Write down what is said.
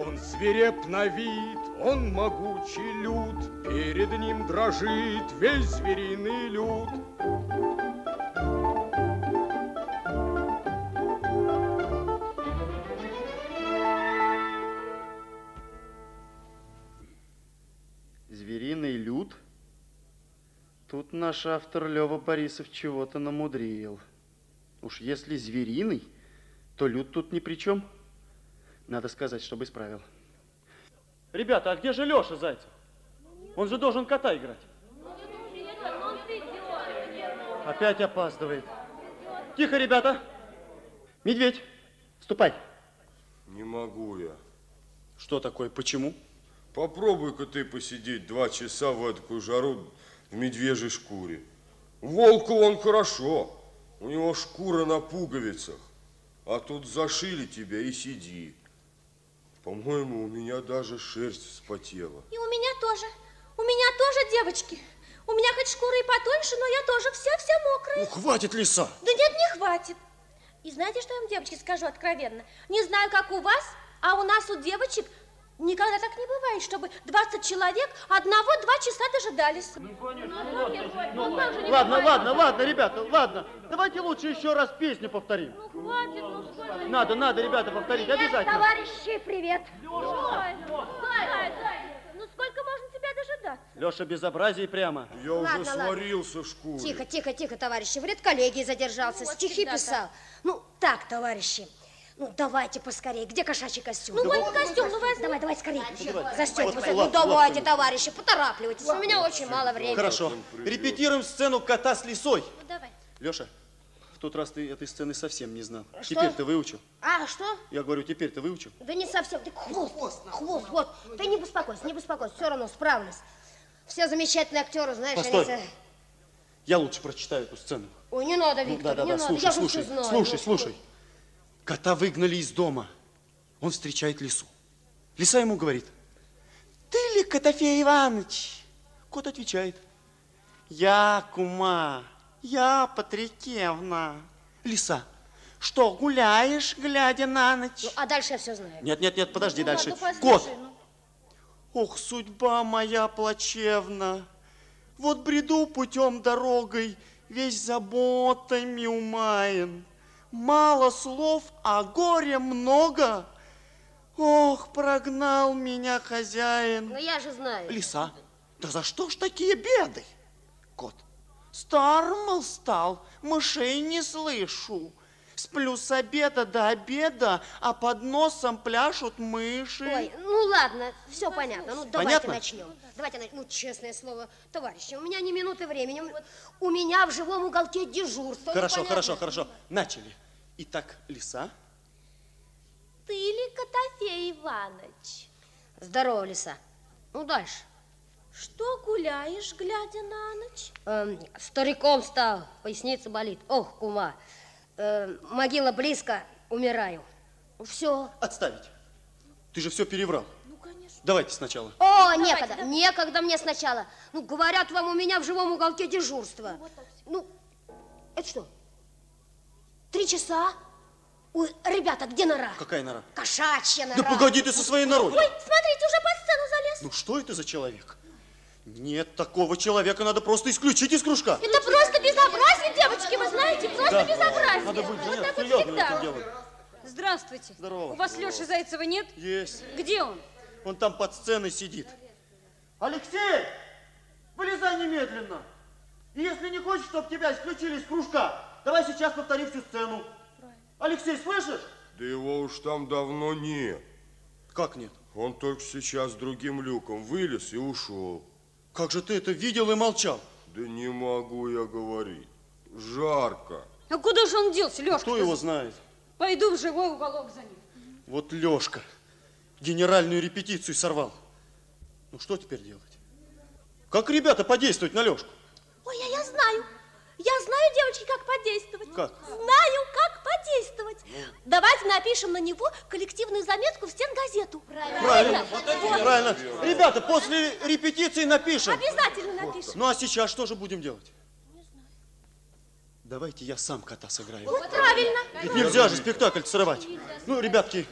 Он свиреп на вид, он могучий люд, Перед ним дрожит весь звериный люд. Звериный люд? Тут наш автор Лева Борисов чего-то намудрил. Уж если звериный, то люд тут ни при чем. Надо сказать, чтобы исправил. Ребята, а где же Леша Зайцев? Он же должен кота играть. Опять опаздывает. Тихо, ребята. Медведь, ступай. Не могу я. Что такое, почему? Попробуй-ка ты посидеть два часа в такую жару в медвежьей шкуре. Волку он хорошо. У него шкура на пуговицах. А тут зашили тебя и сиди. По-моему, у меня даже шерсть вспотела. И у меня тоже. У меня тоже, девочки. У меня хоть шкура и потоньше, но я тоже вся-вся мокрая. Ну, хватит лиса. Да нет, не хватит. И знаете, что я вам, девочки, скажу откровенно? Не знаю, как у вас, а у нас, у девочек, никогда так не бывает, чтобы 20 человек одного-два часа дожидались. Ну, конечно, ну, ну, ладно, ладно, ладно, ладно, ребята, ладно. Давайте лучше еще раз песню повторим. Ну, хватит, ну, сколько... Надо, надо, ребята, повторить, привет, обязательно. товарищи, привет. Леша, ну, сколько можно тебя дожидаться? Леша, безобразие прямо. Я Ладно, уже ладно. сварился в шкуре. Тихо, тихо, тихо, товарищи. В редколлегии задержался, Ну, вот стихи писал. Ну, так, товарищи. Ну, давайте поскорее. Где кошачий костюм? Ну, вон костюм, ну, возьми. Давай, давай, скорее. давай. Застегивайся. Вот, Ну, давайте, товарищи, поторапливайтесь. У меня очень мало времени. Хорошо. Репетируем сцену кота с лисой. Ну, давай. Леша, в тот раз ты этой сцены совсем не знал. Что? Теперь ты выучил. А, что? Я говорю, теперь ты выучил. Да не совсем. Ты хвост, хвост, вот. Ты не беспокойся, не беспокойся. Все равно справлюсь. Все замечательные актеры, знаешь, Постой. они... Я лучше прочитаю эту сцену. Ой, не надо, Ну, Виктор, да, да, не да, надо. слушай, Я слушай, слушай, Ну, слушай. Кота выгнали из дома. Он встречает лису. Лиса ему говорит, ты ли Котофей Иванович? Кот отвечает, я, кума, я Патрикевна. Лиса, что, гуляешь, глядя на ночь? Ну, а дальше я все знаю. Нет, нет, нет, подожди Ну, дальше. ладно, послушай, Кот, ну. ох, судьба моя плачевна. Вот бреду путем дорогой, весь заботами умаян. Мало слов, а горя много. Ох, прогнал меня хозяин. Ну, я же знаю. Лиса, да за что ж такие беды? Кот, стар, мол, стал, мышей не слышу. Сплю с обеда до обеда, а под носом пляшут мыши. Ой, ну ладно, все понятно. Ну давайте Понятно? начнем. Давайте начнем. Ну, честное слово, товарищи, у меня ни минуты времени. У меня в живом уголке дежурство. Хорошо, хорошо, хорошо. Начали. Итак, лиса. Ты ли Котофей Иванович? Здорово, лиса. Ну, дальше. Что гуляешь, глядя на ночь? Эм, стариком стал, поясница болит. Ох, кума. Эм, могила близко, умираю. Все. Отставить. Ты же все переврал. Ну, конечно. Давайте сначала. О, некогда, некогда мне сначала. Ну, говорят вам, у меня в живом уголке дежурство. Ну, это что? Три часа? Ой, ребята, где нора? Какая нора? Кошачья нора. Да погоди ты со своей норой. Ой, смотрите, уже под сцену залез. Ну что это за человек? Нет, такого человека надо просто исключить из кружка. Это просто безобразие, девочки, вы знаете, просто Да. безобразие. Надо вот заняться так вот серьезным всегда. этим делом. Здравствуйте. Здорово. У вас Леши Зайцева нет? Есть. Где он? Он там под сценой сидит. Алексей, вылезай немедленно. И если не хочешь, чтобы тебя исключили из кружка, давай сейчас повтори всю сцену. Алексей, слышишь? Да его уж там давно нет. Как нет? Он только сейчас другим люком вылез и ушел. Как же ты это видел и молчал? Да не могу я говорить. Жарко. А куда же он делся, Лешка? Кто его знает? Пойду в живой уголок за ним. Вот Лешка генеральную репетицию сорвал. Ну что теперь делать? Как ребята подействовать на Лешку? Ой, а я знаю. Я знаю, девочки, как подействовать. Как? Знаю, как подействовать. Давайте напишем на него коллективную заметку в стенгазету. Правильно, правильно. Ребята, после репетиции напишем. Обязательно напишем. Ну а сейчас что же будем делать? Давайте я сам кота сыграю. Вот правильно. Ведь нельзя же спектакль срывать. Ну, ребятки,